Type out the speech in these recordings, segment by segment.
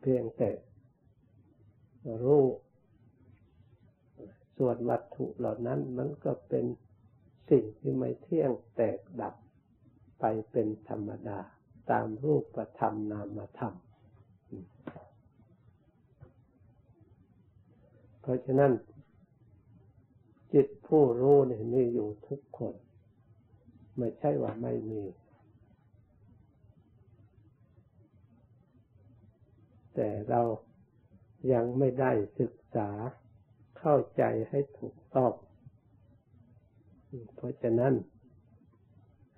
เพียงแต่รู้ส่วนวัตถุเหล่านั้นมันก็เป็นสิ่งที่ไม่เที่ยงแตกดับไปเป็นธรรมดา ตามรูปธรรมนามธรรม เพราะฉะนั้น จิตผู้รู้เนี่ยมีอยู่ทุกคน ไม่ใช่ว่าไม่มี แต่เรายังไม่ได้ศึกษาเข้าใจให้ถูกต้อง เพราะฉะนั้น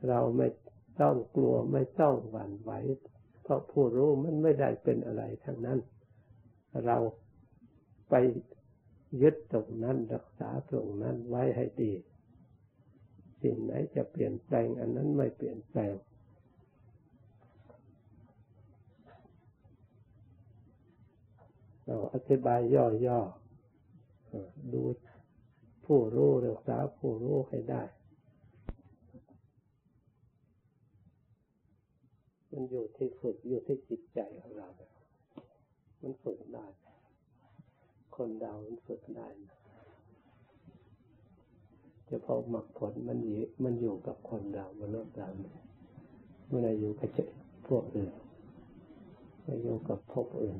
เราไม่ต้องกลัวไม่ต้องหวั่นไหว เพราะผู้รู้มันไม่ได้เป็นอะไรทั้งนั้น เราไปยึดตรงนั้นรักษาตรงนั้นไว้ให้ดี สิ่งไหนจะเปลี่ยนแปลงอันนั้นไม่เปลี่ยนแปลง เราอธิบายย่อๆดูผู้รู้รักษาผู้รู้ให้ได้มันอยู่ที่ฝึกอยู่ที่จิตใจของเรา มันฝึกได้ คนเรามันฝึกได้จะพอหมักผลมันอยู่มันอยู่กับคนเรามันเริ่มเราเมื่อไรอยู่กับพวกอื่นไม่อยู่กับพวกอื่น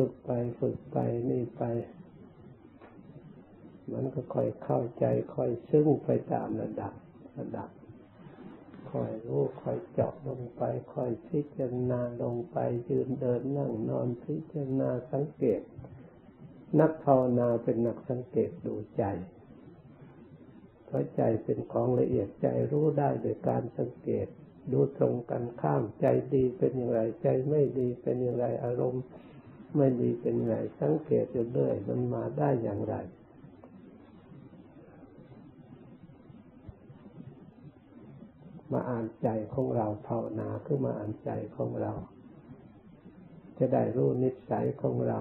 ฝึกไปฝึกไปนี่ไป มันก็ค่อยเข้าใจค่อยซึ้งไปตามระดับระดับค่อยรู้ค่อยเจาะลงไปค่อยพิจารณาลงไปยืนเดินนั่งนอนพิจารณาสังเกต นักภาวนาเป็นนักสังเกตดูใจเพราะใจเป็นของละเอียดใจรู้ได้โดยการสังเกต ดูตรงกันข้ามใจดีเป็นอย่างไรใจไม่ดีเป็นอย่างไรอารมณ์ ไม่ดีเป็นอย่างสังเกตอยู่เรื่อยมันมาได้อย่างไร มาอ่านใจของเราภาวนาคือมาอ่านใจของเรา จะได้รู้นิสัยของเรา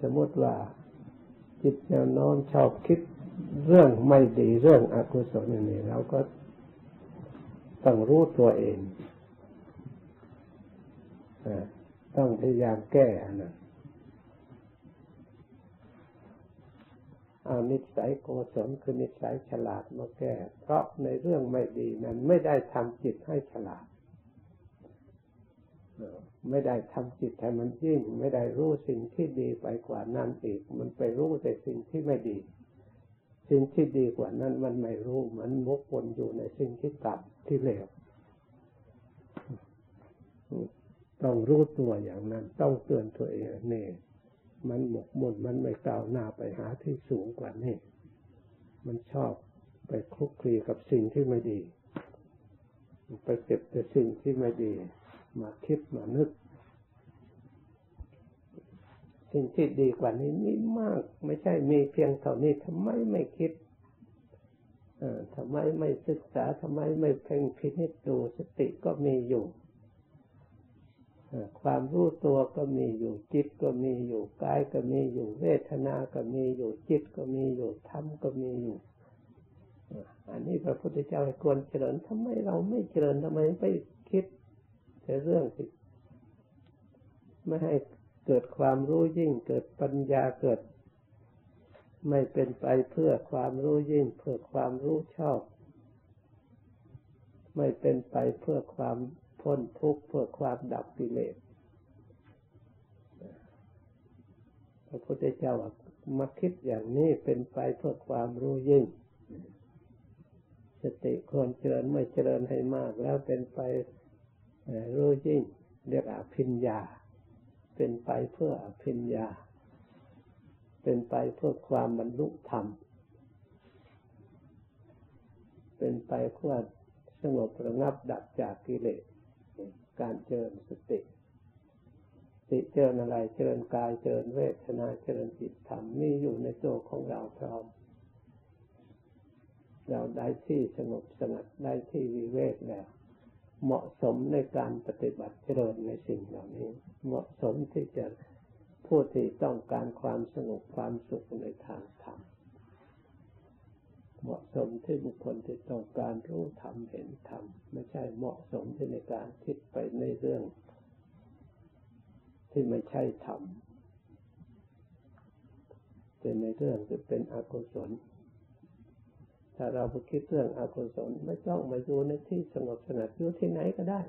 สมมติว่าจิตแนวน้อมชอบคิดเรื่องไม่ดีเรื่องอกุศลนี่เราก็ต้องรู้ตัวเอง ต้องพยายามแก้นะเอานิสัยโกศลคือนิสัยฉลาดมาแก้ เพราะในเรื่องไม่ดีนั้น ไม่ได้ทำจิตให้ฉลาดไม่ได้ทำจิตให้มันยิ่ง ไม่ได้รู้สิ่งที่ดีไปกว่านั้นอีก มันไปรู้แต่สิ่งที่ไม่ดี สิ่งที่ดีกว่านั้นมันไม่รู้มันมกวนอยู่ในสิ่งที่ต่ำที่เลว ต้องรู้ตัวอย่างนั้น ต้องเตือนตัวเองนี่มันหมกมุ่นมันไม่ก้าวหน้าไปหาที่สูงกว่านี้มันชอบไปคลุกคลีกับสิ่งที่ไม่ดี ไปเก็บแต่สิ่งที่ไม่ดี มาคิดมานึก สิ่งที่ดีกว่านี้มีมาก ไม่ใช่มีเพียงเท่านี้ทำไมไม่คิดทำไมไม่ศึกษาทำไมไม่เพ่งพินิจดูสติก็มีอยู่ ความรู้ตัวก็มีอยู่จิตก็มีอยู่กายก็มีอยู่ เวทนาก็มีอยู่จิตก็มีอยู่ธรรมก็มีอยู่อันนี้พระพุทธเจ้าให้ควรเจริญทำไมเราไม่เจริญทำไมไปคิดแต่เรื่องที่ไม่ให้เกิดความรู้ยิ่งเกิดปัญญาเกิด ไม่เป็นไปเพื่อความรู้ยิ่งเพื่อความรู้ชอบ ไม่เป็นไปเพื่อความ พ้นทุกข์เพื่อความดับกิเลสพระพุทธเจ้ามาคิดอย่างนี้เป็นไปเพื่อความรู้ยิ่ง สติควรเจริญไม่เจริญให้มาก แล้วเป็นไปรู้ยิ่ง เรียกอภิญญา เป็นไปเพื่ออภิญญา เป็นไปเพื่อความบรรลุธรรม เป็นไปเพื่อสงบระงับดับจากกิเลส การเจริญสติสติเจริญอะไรเจริญกายเจริญเวทนาเจริญจิตธรรมมีอยู่ในตัวของเราพร้อมเราได้ที่สงบสงัดได้ที่วิเวกแล้ว เหมาะสมในการปฏิบัติเจริญในสิ่งเหล่านี้ เหมาะสมที่จะผู้ที่ต้องการความสงบความสุขในทางธรรม เหมาะสมที่บุคคลที่ต้องการรู้ธรรมเห็นธรรมไม่ใช่เหมาะสมที่ในการคิดไปในเรื่อง ที่ไม่ใช่ธรรมเป็นในเรื่องที่เป็นอกุศลถ้าเราไปคิดเรื่องอกุศลไม่ต้องมาอยู่ในที่สงบสงัดอยู่ที่ไหนก็ได้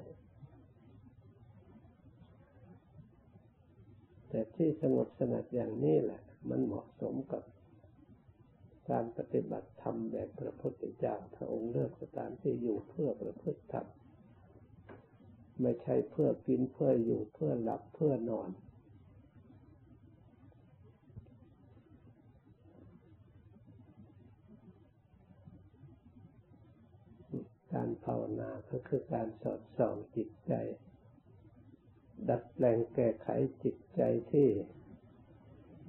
แต่ที่สงบสงัดอย่างนี้แหละ มันเหมาะสมกับ การปฏิบัติธรรมแบบพระพุทธเจ้าพระองค์เลือกสถานที่อยู่เพื่อประพฤติธรรมไม่ใช่เพื่อกินเพื่ออยู่เพื่อหลับเพื่อนอน การภาวนาก็คือการสอดส่องจิตใจ ดัดแปลงแก้ไขจิตใจที่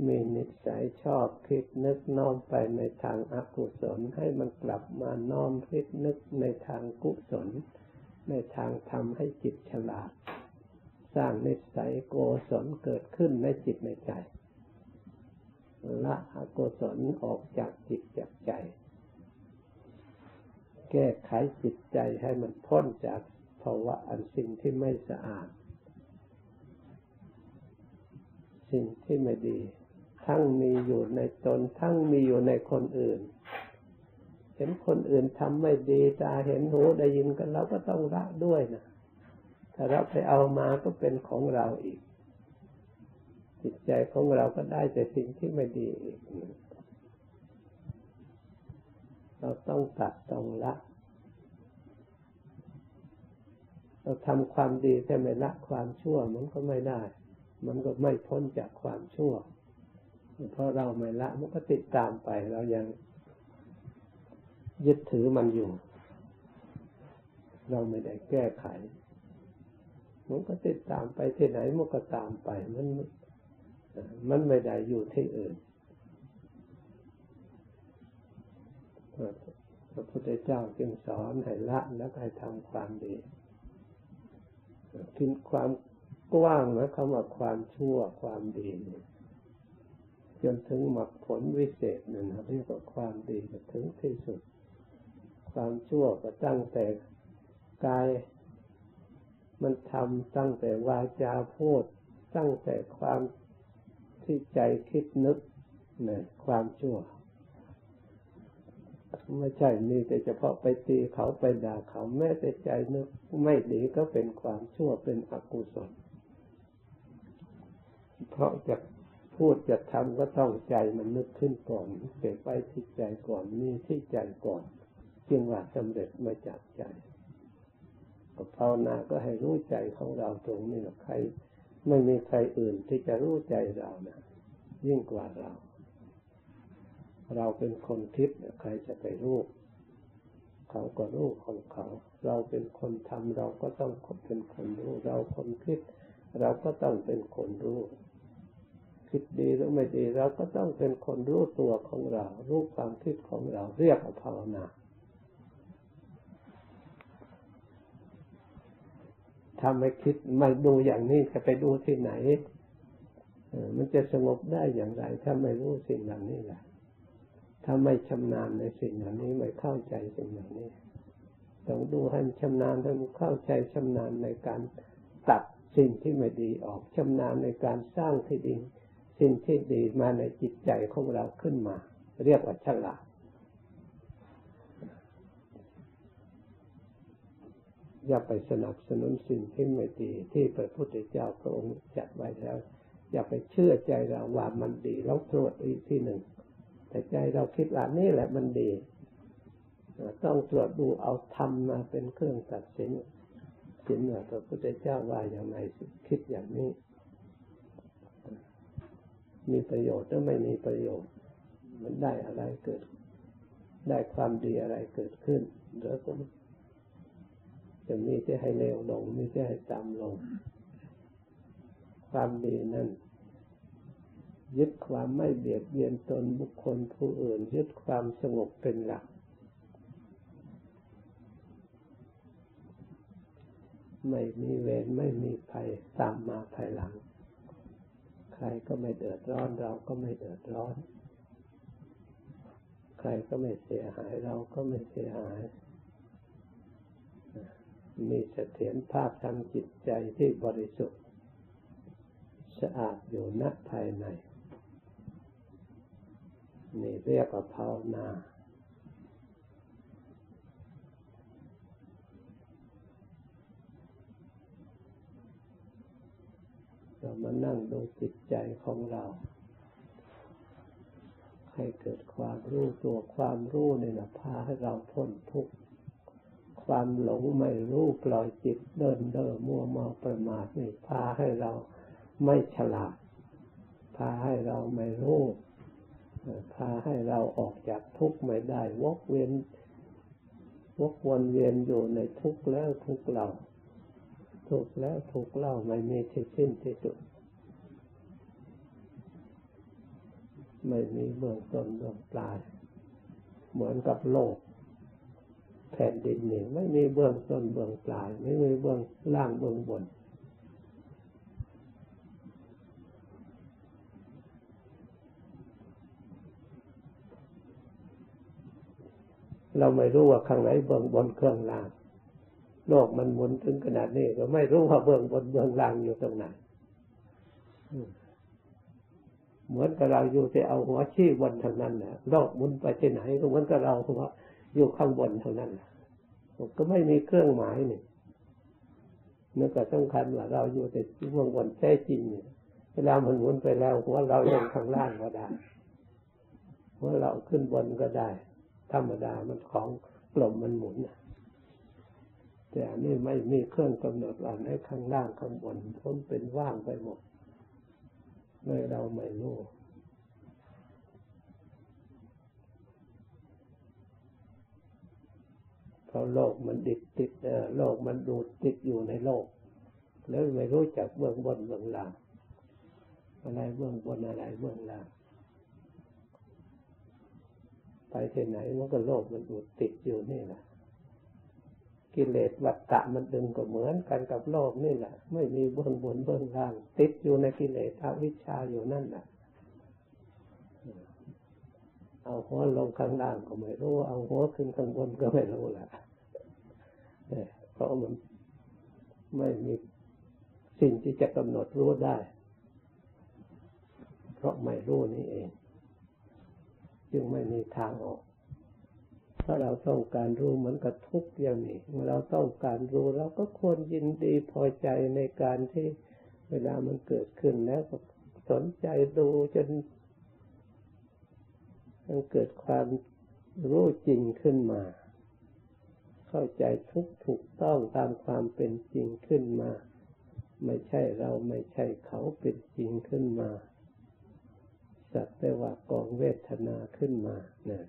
มีนิสัยชอบคิดนึกน้อมไปในทางอากุศล ให้มันกลับมาน้อมคิดนึกในทางกุศล ในทางทำให้จิตฉลาด สร้างนิสัยโกศลเกิดขึ้นในจิตในใจละอกุศลออกจากจิตจากใจ แก้ไขจิตใจให้มันพ้นจากภาวะอันสิ่งที่ไม่สะอาด สิ่งที่ไม่ดี ทั้งมีอยู่ในตนทั้งมีอยู่ในคนอื่น เห็นคนอื่นทำไม่ดีตาเห็นหูได้ยินกันเราก็ต้องละด้วยนะถ้าเราไปเอามาก็เป็นของเราอีก จิตใจของเราก็ได้แต่สิ่งที่ไม่ดีอีกเราต้องตัดต้องละเราทำความดีแต่ไม่ละความชั่วมันก็ไม่ได้ มันก็ไม่พ้นจากความชั่ว เพราะเราไม่ละมันก็ติดตามไปเรายังยึดถือมันอยู่ เราไม่ได้แก้ไข มันก็ติดตามไปที่ไหนมันก็ตามไปมันมันไม่ได้อยู่ที่อื่นพระพุทธเจ้าจึงสอนให้ละแล้วให้ทำความดีคิดความกว้างนะคำว่าความชั่วความดีเนี่ย จนถึงหมักผลวิเศษนั่นเรียกว่าความดีถึงที่สุด ความชั่วก็ตั้งแต่กายมันทำตั้งแต่วาจาพูด ตั้งแต่ความที่ใจคิดนึกเนี่ยความชั่ว ไม่ใช่มีแต่เฉพาะไปตีเขาไปด่าเขาแม้แต่ใจนึกไม่ดีก็เป็นความชั่วเป็นอกุศล เพราะจะ พูดจะทำก็ต้องใจมันนึกขึ้นก่อนเก็บไว้ที่ใจก่อนมีที่ใจก่อนจึงว่าสำเร็จมาจากใจภาวนาก็ให้รู้ใจของเราตรงนี้ใคร ไม่มีใครอื่นที่จะรู้ใจเรานะยิ่งกว่าเรา เราเป็นคนคิดใครจะไปรู้เขาก็รู้ของเขา เราเป็นคนทำเราก็ต้องเป็นคนรู้ เราคนคิด เราก็ต้องเป็นคนรู้ คิดดีหรือไม่ดีเราก็ต้องเป็นคนรู้ตัวของเรา รู้ความคิดของเราเรียกว่าภาวนาถ้าไม่คิดไม่ดูอย่างนี้จะไปดูที่ไหนมันจะสงบได้อย่างไร ถ้าไม่รู้สิ่งเหล่านี้แหละถ้าไม่ชำนาญในสิ่งเหล่านี้ไม่เข้าใจสิ่งเหล่านี้ต้องดูให้ชำนาญให้เข้าใจชำนาญในการตัดสิ่งที่ไม่ดีออกชำนาญในการสร้างที่ดี สิ่งที่ดีมาในจิตใจของเราขึ้นมา เรียกว่าฉลาดอย่าไปสนับสนุนสิ่งที่ไม่ดีที่พระพุทธเจ้าพระองค์จัดไว้แล้ว อย่าไปเชื่อใจเราว่ามันดีแล้วตรวจอีกที่หนึ่ง แต่ใจเราคิดว่านี่แหละมันดี ต้องตรวจดูเอาธรรมมาเป็นเครื่องตัดสินสินว่าพระพุทธเจ้าว่าอย่างไรคิดอย่างนี้ มีประโยชน์หรือไม่มีประโยชน์ มันได้อะไรเกิด ได้ความดีอะไรเกิดขึ้นหรือก็จะมีจะให้เร็วลงมีจะให้ต่ำลง ความดีนั้นยึดความไม่เบียดเบียนตนบุคคลผู้อื่น ยึดความสงบเป็นหลัก ไม่มีเวรไม่มีภัยตามมาภายหลัง ใครก็ไม่เดือดร้อนเราก็ไม่เดือดร้อน ใครก็ไม่เสียหายเราก็ไม่เสียหาย มีเสถียรภาพทางจิตใจที่บริสุทธิ์ สะอาดอยู่ณภายใน นี่เรียกว่าภาวนา เรามานั่งดูจิตใจของเรา ให้เกิดความรู้ตัวความรู้นี่แหละพาให้เราพ้นทุกข์ความหลงไม่รู้ปล่อยจิตเดินเดินมัวเมาประมาทนี่พาให้เราไม่ฉลาด พาให้เราไม่รู้ พาให้เราออกจากทุกข์ไม่ได้วกเวียนวกวนเวียนอยู่ในทุกข์แล้วทุกข์เรา ทุกแล้วทุกเล่าไม่มีที่สิ้นที่สุด ไม่มีเบื้องต้นเบื้องปลาย เหมือนกับโลก แผ่นดินนี่ไม่มีเบื้องต้นเบื้องปลาย ไม่มีเบื้องล่างเบื้องบน เราไม่รู้ว่าข้างไหนเบื้องบนเครื่องล่าง โลกมันหมุนถึงขนาดนี้ก็ไม่รู้ว่าเบื้องบนเบื้องล่างอยู่ตรงไหนเหมือนกับเราอยู่ที่เอาหัวชี้บนทางนั้นนะโลกหมุนไปที่ไหนก็เหมือนกับเราหัวอยู่ข้างบนทางนั้นนะก็ไม่มีเครื่องหมายนี่นั่นก็สำคัญว่าเราอยู่แต่เบื้องบนแท้จริงเนี่ยเวลามันหมุนไปแล้วหัวเรายังข้างล่างก็ได้หัวเราขึ้นบนก็ได้ ธรรมดามันของกลมมันหมุน แต่อันนี้ไม่มีเครื่องกำหนดว่าในข้างล่างข้างบนพ้นเป็นว่างไปหมดเลยเราไม่รู้เพราะโลกมันดิดติดโลกมันดูดติดอยู่ในโลก แล้วไม่รู้จักเบื้องบนเบื้องล่างอะไรเบื้องบนอะไรเบื้องล่างไปที่ไหนมันก็โลกมันอยู่ติดอยู่นี่แหละ กิเลสวัฏฏะมันดึงก็เหมือนกันกับโลกนี่แหละ ไม่มีเบื้องบนเบื้องล่าง ติดอยู่ในกิเลสอวิชชาอยู่นั่นแหละเอาหัวลงข้างล่างก็ไม่รู้ เอาหัวขึ้นข้างบนก็ไม่รู้แหละเพราะมันไม่มีสิ่งที่จะกำหนดรู้ได้ เพราะไม่รู้นี่เอง จึงไม่มีทางออก ถ้าเราต้องการรู้เหมือนกับทุกอย่างนี้เมื่อเราต้องการรู้เราก็ควรยินดีพอใจในการที่เวลามันเกิดขึ้นแล้วก็สนใจดูจนมันเกิดความรู้จริงขึ้นมา เข้าใจทุกถูกต้องตามความเป็นจริงขึ้นมา ไม่ใช่เราไม่ใช่เขาเป็นจริงขึ้นมา สักแต่ว่ากองเวทนาขึ้นมานะ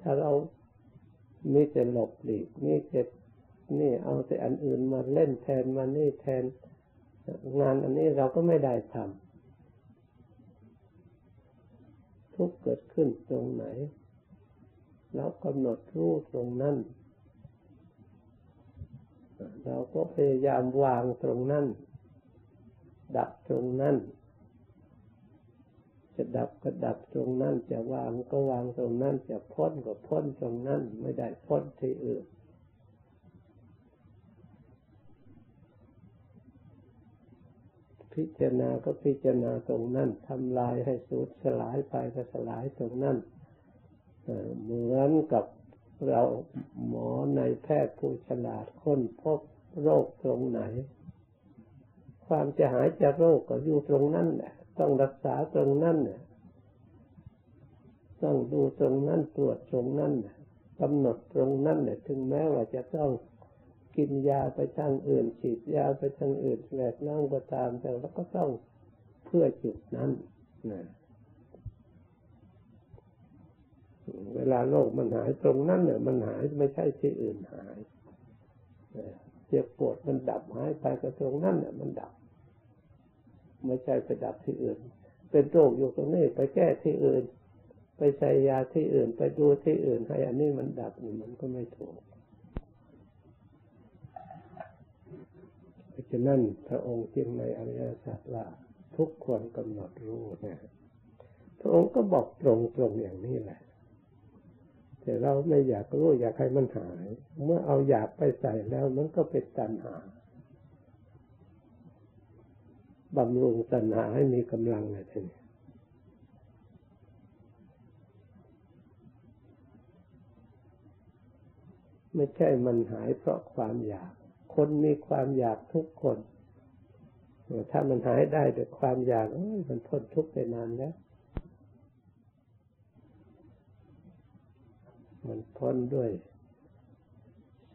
ถ้าเรามีแต่หลบหลีกมีแต่นี่เอาแต่อันอื่นมาเล่นแทนมานี่แทนงานอันนี้เราก็ไม่ได้ทำทุกเกิดขึ้นตรงไหนเรากำหนดรู้ตรงนั้น เราก็พยายามวางตรงนั้น ดับตรงนั้น จะดับก็ดับตรงนั้นจะวางก็วางตรงนั้นจะพ้นก็พ้นตรงนั้นไม่ได้พ้นที่อื่นพิจารณาก็พิจารณาตรงนั้นทำลายให้สูญสลายไปก็สลายตรงนั้นเหมือนกับเราหมอในแพทย์ผู้ฉลาดค้นพบโรคตรงไหน ความจะหายจากโรคก็อยู่ตรงนั้นแหละ ต้องรักษาตรงนั้นเนี่ยต้องดูตรงนั้นตรวจตรงนั้นกำหนดตรงนั้นเนี่ยถึงแม้ว่าจะต้องกินยาไปทางอื่น ฉีดยาไปทางอื่นแหลกนั่งก็ตามแต่เราก็ต้องเพื่อจุดนั้นนะเวลาโรคมันหายตรงนั้นเนี่ยมันหายไม่ใช่ที่อื่นหายเจ็บปวดมันดับหายไปก็ตรงนั้นเนี่ยมันดับ ไม่ใช่ไปดับที่อื่น เป็นโรคอยู่ตรงนี้ไปแก้ที่อื่น ไปใส่ยาที่อื่น ไปดูที่อื่นให้อันนี้มันดับมันก็ไม่ถูกเพราะฉะนั้นพระองค์จึงในอริยสัจว่าทุกควรกำหนดรู้นะพระองค์ก็บอกตรงตรงอย่างนี้แหละแต่เราไม่อยากรู้อยากให้มันหาย เมื่อเอาอยากไปใส่แล้วมันก็เป็นตัณหา บำรุงตัณหาให้มีกำลังนะท่านไม่ใช่มันหายเพราะความอยาก คนมีความอยากทุกคน ถ้ามันหายได้ด้วยความอยากมันพ้นทุกข์ไปนานแล้ว มันพ้นด้วย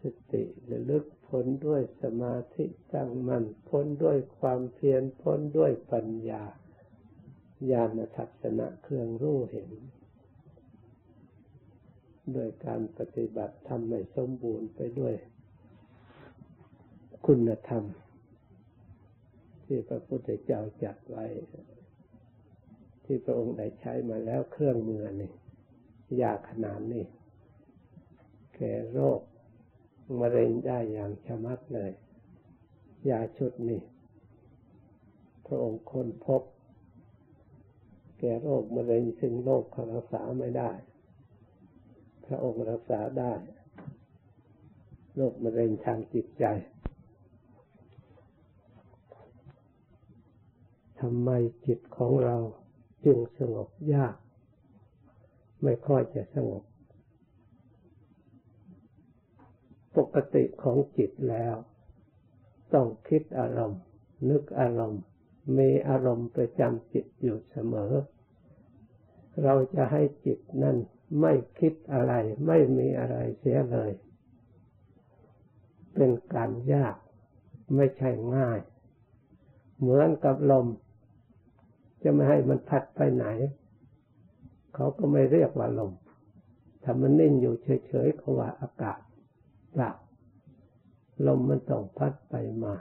สติระลึก พ้นด้วยสมาธิตั้งมัน่นพ้นด้วยความเพียรพ้นด้วยปัญญาญาณทัศนะเครื่องรู้เห็นด้วยการปฏิบัติทำให้สมบูรณ์ไปด้วย คุณธรรม ที่พระพุทธเจ้าจัดไว้ ที่พระองค์ได้ใช้มาแล้วเครื่องมือนี่ยาขนาดนี้แก่โรค มะเร็งได้อย่างชมัดเลย ยาชุดนี้ พระองค์ค้นพบ แก่โรคมะเร็งซึ่งโรครักษาไม่ได้ พระองค์รักษาได้ โรคมะเร็งทางจิตใจทำไมจิตของเราจึงสงบยาก ไม่ค่อยจะสงบ ปกติของจิตแล้ว ต้องคิดอารมณ์ นึกอารมณ์ มีอารมณ์ประจำจิตอยู่เสมอ เราจะให้จิตนั่นไม่คิดอะไร ไม่มีอะไรเสียเลย เป็นการยากไม่ใช่ง่าย เหมือนกับลม จะไม่ให้มันพัดไปไหน เขาก็ไม่เรียกว่าลมถ้ามันนิ่งอยู่เฉยๆเขาว่าอากาศ ปล่าลมมันต้องพัดไปมา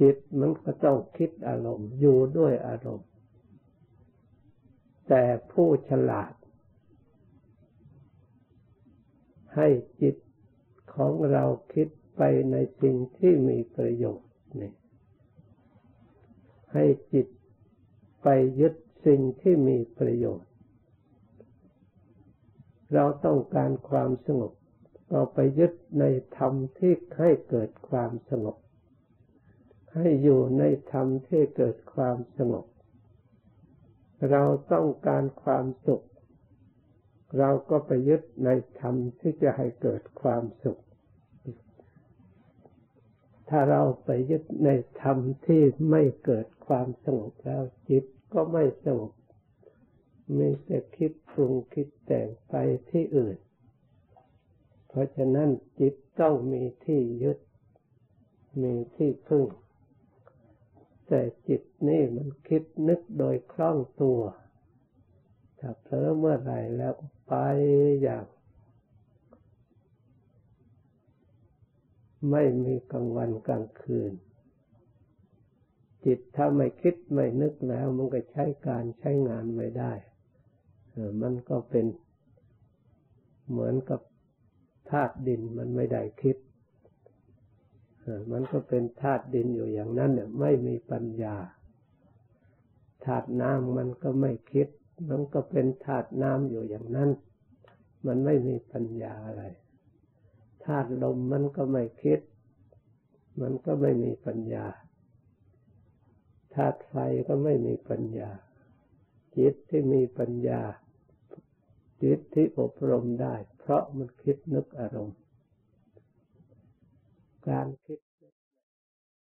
จิตมันก็ต้องคิดอารมณ์อยู่ด้วยอารมณ์ แต่ผู้ฉลาด ให้จิตของเราคิดไปในสิ่งที่มีประโยชน์นี่ให้จิตไปยึดสิ่งที่มีประโยชน์ เราต้องการความสงบ เราไปยึดในธรรมที่ให้เกิดความสงบ ให้อยู่ในธรรมที่เกิดความสงบ เราต้องการความสุข เราก็ไปยึดในธรรมที่จะให้เกิดความสุข ถ้าเราไปยึดในธรรมที่ไม่เกิดความสงบแล้วจิตก็ไม่สงบมีแต่คิดปรุงคิดแต่งไปที่อื่น เพราะฉะนั้นจิตต้องมีที่ยึด มีที่พึ่ง แต่จิตนี่มันคิดนึกโดยคล่องตัว ถ้าเผลอเมื่อไรแล้วไปอย่าง ไม่มีกลางวันกลางคืน จิตถ้าไม่คิดไม่นึกแล้ว มันก็ใช้การใช้งานไม่ได้ มันก็เป็นเหมือนกับ ธาตุดินมันไม่ได้คิดมันก็เป็นธาตุดินอยู่อย่างนั้นเนี่ยไม่มีปัญญาธาตุน้ำมันก็ไม่คิด มันก็เป็นธาตุน้ำอยู่อย่างนั้น มันไม่มีปัญญาอะไรธาตุลมมันก็ไม่คิด มันก็ไม่มีปัญญาธาตุไฟก็ไม่มีปัญญา จิตที่มีปัญญา จิตที่อบรมได้ ราะมันคิดนึกอารมณ์ การคิด